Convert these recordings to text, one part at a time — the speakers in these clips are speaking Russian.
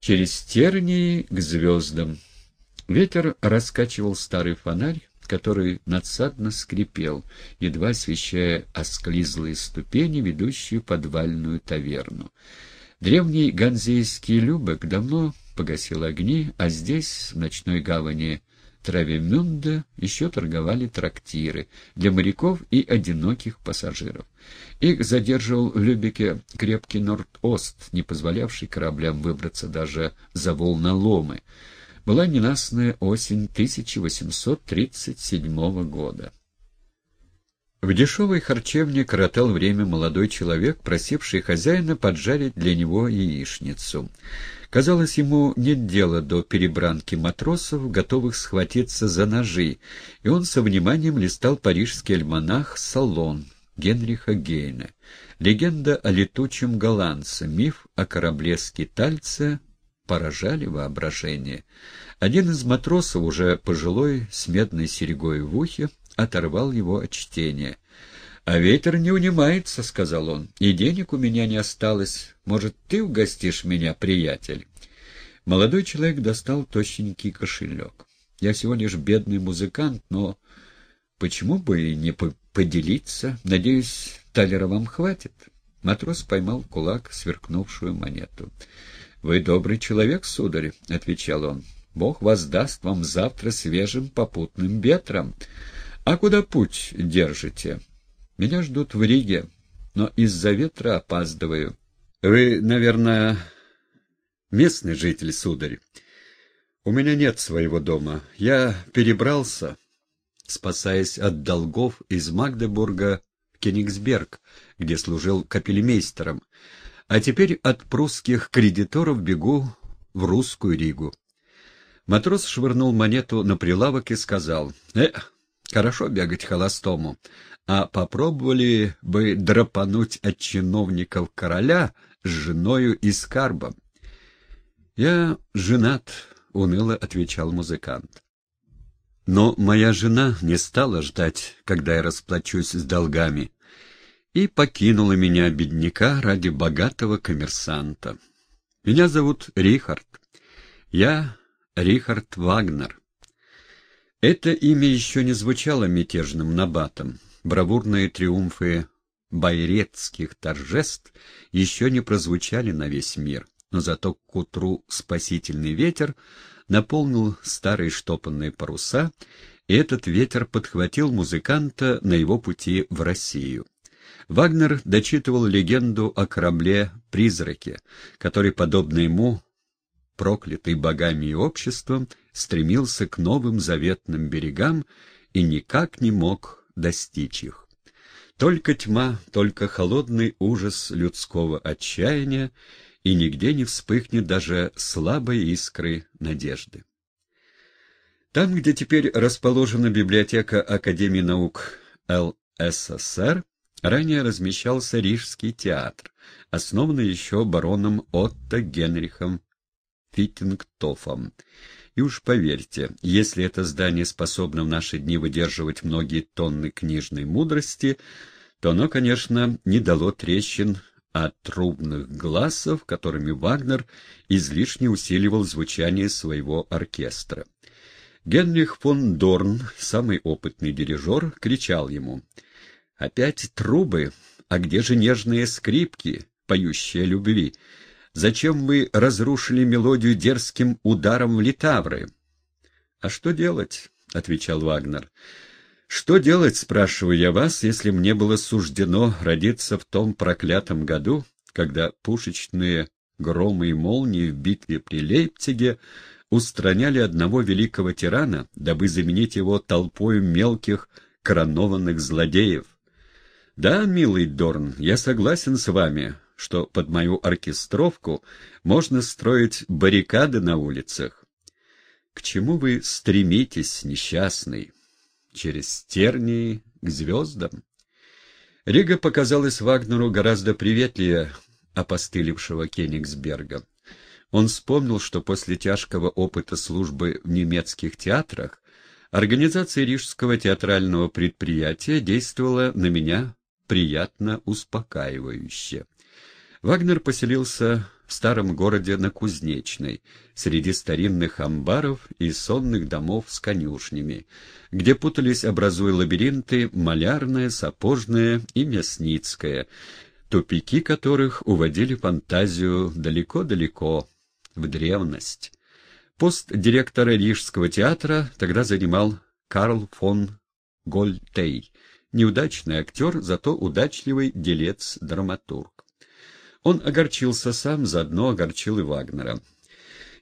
через тернии к звездам. Ветер раскачивал старый фонарь, который надсадно скрипел, едва освещая осклизлые ступени, ведущие подвальную таверну. Древний ганзейский Любек давно погасил огни, а здесь, в ночной гавани Травемюнда, еще торговали трактиры для моряков и одиноких пассажиров. Их задерживал в Любеке крепкий Норд-Ост, не позволявший кораблям выбраться даже за волноломы. Была ненастная осень 1837 года. В дешевой харчевне коротал время молодой человек, просивший хозяина поджарить для него яичницу. Казалось, ему нет дела до перебранки матросов, готовых схватиться за ножи, и он со вниманием листал парижский альманах «Салон» Генриха Гейна. Легенда о летучем голландце, миф о корабле скитальца поражали воображение. Один из матросов, уже пожилой, с медной серьгой в ухе, оторвал его от чтения. «А ветер не унимается», — сказал он, — «и денег у меня не осталось. Может, ты угостишь меня, приятель?» Молодой человек достал точненький кошелек. «Я всего лишь бедный музыкант, но почему бы и не поделиться? Надеюсь, талера вам хватит?» Матрос поймал кулак сверкнувшую монету. «Вы добрый человек, сударь», — отвечал он. «Бог воздаст вам завтра свежим попутным ветром. А куда путь держите?» Меня ждут в Риге, но из-за ветра опаздываю. Вы, наверное, местный житель, сударь. У меня нет своего дома. Я перебрался, спасаясь от долгов из Магдебурга в Кенигсберг, где служил капельмейстером, а теперь от прусских кредиторов бегу в русскую Ригу. Матрос швырнул монету на прилавок и сказал, «Э, хорошо бегать холостому, а попробовали бы драпануть от чиновников короля с женою и скарбом. «Я женат», — уныло отвечал музыкант. Но моя жена не стала ждать, когда я расплачусь с долгами, и покинула меня, бедняка, ради богатого коммерсанта. Меня зовут Рихард. Я Рихард Вагнер. Это имя еще не звучало мятежным набатом бравурные триумфы байретских торжеств еще не прозвучали на весь мир, но зато к утру спасительный ветер наполнил старые штопанные паруса, и этот ветер подхватил музыканта на его пути в Россию. Вагнер дочитывал легенду о корабле-призраке, который, подобно ему, проклятый богами и обществом, стремился к новым заветным берегам и никак не мог достичь их. Только тьма, только холодный ужас людского отчаяния, и нигде не вспыхнет даже слабой искры надежды. Там, где теперь расположена библиотека Академии наук ЛССР, ранее размещался Рижский театр, основанный еще бароном Отто Генрихом Фиттингтофом, и уж поверьте, если это здание способно в наши дни выдерживать многие тонны книжной мудрости, то оно, конечно, не дало трещин от трубных глазов, которыми Вагнер излишне усиливал звучание своего оркестра. Генрих фон Дорн, самый опытный дирижер, кричал ему «Опять трубы? А где же нежные скрипки, поющие любви?» Зачем вы разрушили мелодию дерзким ударом в литавры? — А что делать? — отвечал Вагнер. — Что делать, спрашиваю я вас, если мне было суждено родиться в том проклятом году, когда пушечные громы и молнии в битве при Лейпциге устраняли одного великого тирана, дабы заменить его толпой мелких коронованных злодеев? Да, милый Дорн, я согласен с вами, что под мою оркестровку можно строить баррикады на улицах. К чему вы стремитесь, несчастный? Через тернии к звездам? Рига показалась Вагнеру гораздо приветливее опостылевшего Кенигсберга. Он вспомнил, что после тяжкого опыта службы в немецких театрах организация рижского театрального предприятия действовала на меня приятно успокаивающе. Вагнер поселился в старом городе на Кузнечной, среди старинных амбаров и сонных домов с конюшнями, где путались, образуя лабиринты, малярная, сапожная и мясницкая, тупики которых уводили фантазию далеко-далеко, в древность. Пост директора Рижского театра тогда занимал Карл фон Гольтей, неудачный актер, зато удачливый делец-драматург. Он огорчился сам, заодно огорчил и Вагнера.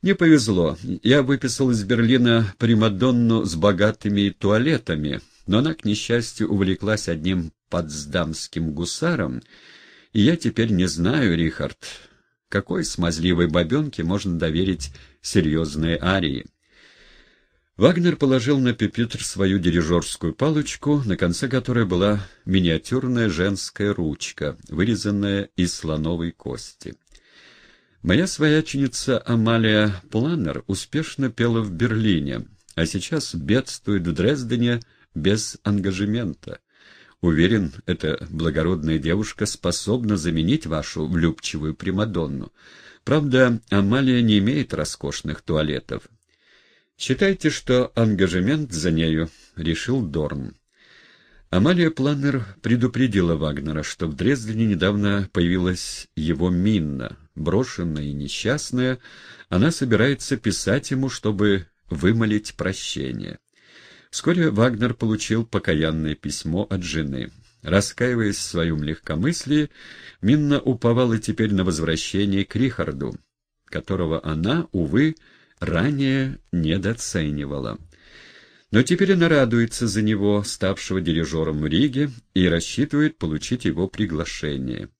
Не повезло. Я выписал из Берлина Примадонну с богатыми туалетами, но она, к несчастью, увлеклась одним подсдамским гусаром, и я теперь не знаю, Рихард, какой смазливой бабенке можно доверить серьезные арии. Вагнер положил на пепитр свою дирижерскую палочку, на конце которой была миниатюрная женская ручка, вырезанная из слоновой кости. Моя свояченица Амалия Планер успешно пела в Берлине, а сейчас бедствует в Дрездене без ангажемента. Уверен, эта благородная девушка способна заменить вашу влюбчивую Примадонну. Правда, Амалия не имеет роскошных туалетов. Считайте, что ангажемент за нею решил Дорн. Амалия Планнер предупредила Вагнера, что в Дрездене недавно появилась его Минна, брошенная и несчастная. Она собирается писать ему, чтобы вымолить прощение. Вскоре Вагнер получил покаянное письмо от жены. Раскаиваясь в своем легкомыслии, Минна уповала теперь на возвращение к Рихарду, которого она, увы, ранее недооценивала. Но теперь она радуется за него, ставшего дирижером в Риге, и рассчитывает получить его приглашение.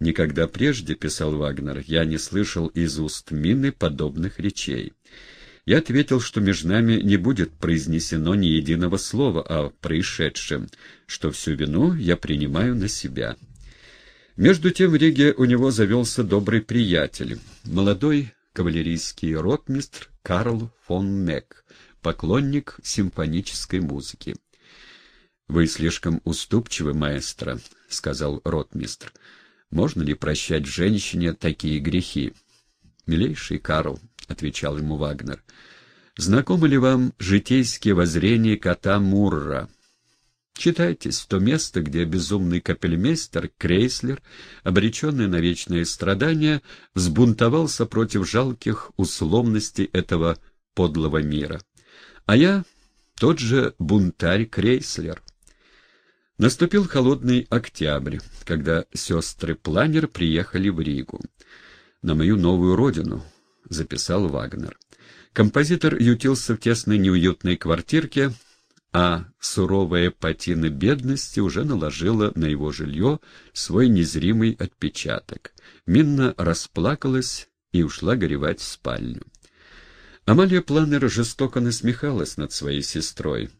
«Никогда прежде, — писал Вагнер, — я не слышал из уст Мины подобных речей. Я ответил, что между нами не будет произнесено ни единого слова о происшедшем, что всю вину я принимаю на себя». Между тем в Риге у него завелся добрый приятель, молодой кавалерийский ротмистр Карл фон Мек, поклонник симфонической музыки. «Вы слишком уступчивы, маэстро», — сказал ротмистр. «Можно ли прощать женщине такие грехи?» «Милейший Карл», — отвечал ему Вагнер, — «знакомы ли вам житейские воззрения кота Мурра?» Читайтесь в то место, где безумный капельмейстер Крейслер, обреченный на вечные страдания, взбунтовался против жалких условностей этого подлого мира. А я тот же бунтарь Крейслер. Наступил холодный октябрь, когда сестры Планер приехали в Ригу. «На мою новую родину», — записал Вагнер. Композитор ютился в тесной неуютной квартирке, а суровая патина бедности уже наложила на его жилье свой незримый отпечаток. Минна расплакалась и ушла горевать в спальню. Амалия Планер жестоко насмехалась над своей сестрой.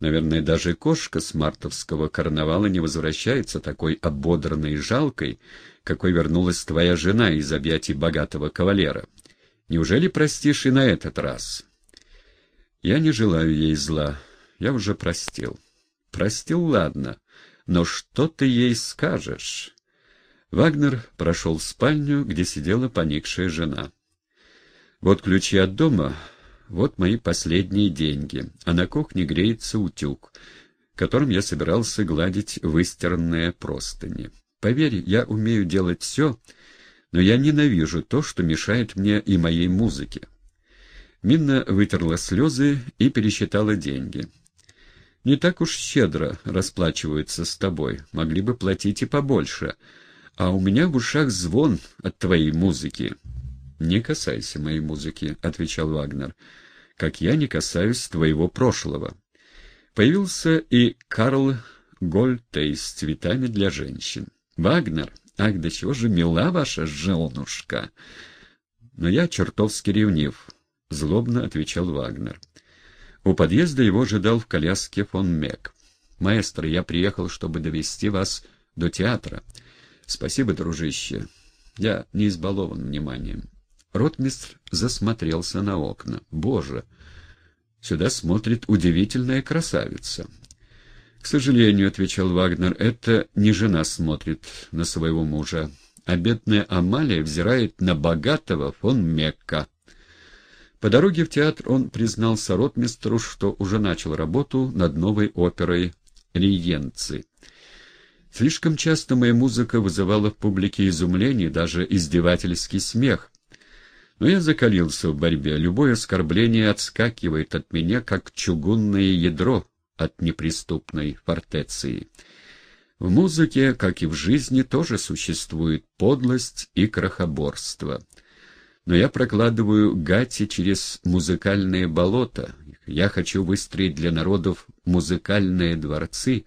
Наверное, даже кошка с мартовского карнавала не возвращается такой ободранной и жалкой, какой вернулась твоя жена из объятий богатого кавалера. Неужели простишь и на этот раз? Я не желаю ей зла, я уже простил. Простил, ладно, но что ты ей скажешь? Вагнер прошел в спальню, где сидела поникшая жена. Вот ключи от дома, вот мои последние деньги, а на кухне греется утюг, которым я собирался гладить выстиранные простыни. Поверь, я умею делать все, но я ненавижу то, что мешает мне и моей музыке. Минна вытерла слезы и пересчитала деньги не так уж щедро расплачиваются с тобой, могли бы платить и побольше. А у меня в ушах звон от твоей музыки. — Не касайся моей музыки, — отвечал Вагнер, — как я не касаюсь твоего прошлого. Появился и Карл Гольтей с цветами для женщин. — Вагнер, ах, до чего же мила ваша женушка! — Но я чертовски ревнив, — злобно отвечал Вагнер. — у подъезда его ожидал в коляске фон Мек. «Маэстро, я приехал, чтобы довести вас до театра. Спасибо, дружище. Я не избалован вниманием». Ротмистр засмотрелся на окна. «Боже! Сюда смотрит удивительная красавица». «К сожалению, — отвечал Вагнер, — это не жена смотрит на своего мужа, а бедная Амалия взирает на богатого фон Мекка. По дороге в театр он признался ротмистру, что уже начал работу над новой оперой «Риенцы». Слишком часто моя музыка вызывала в публике изумление, даже издевательский смех. Но я закалился в борьбе. Любое оскорбление отскакивает от меня, как чугунное ядро от неприступной фортеции. В музыке, как и в жизни, тоже существует подлость и крохоборство. Но я прокладываю гати через музыкальные болота. Я хочу выстроить для народов музыкальные дворцы,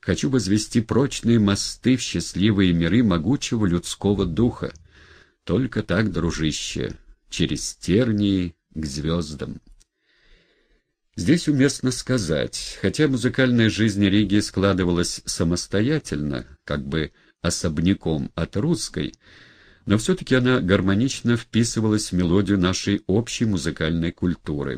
хочу возвести прочные мосты в счастливые миры могучего людского духа. Только так, дружище, через тернии к звездам. Здесь уместно сказать, хотя музыкальная жизнь Риги складывалась самостоятельно, как бы особняком от русской, но все-таки она гармонично вписывалась в мелодию нашей общей музыкальной культуры.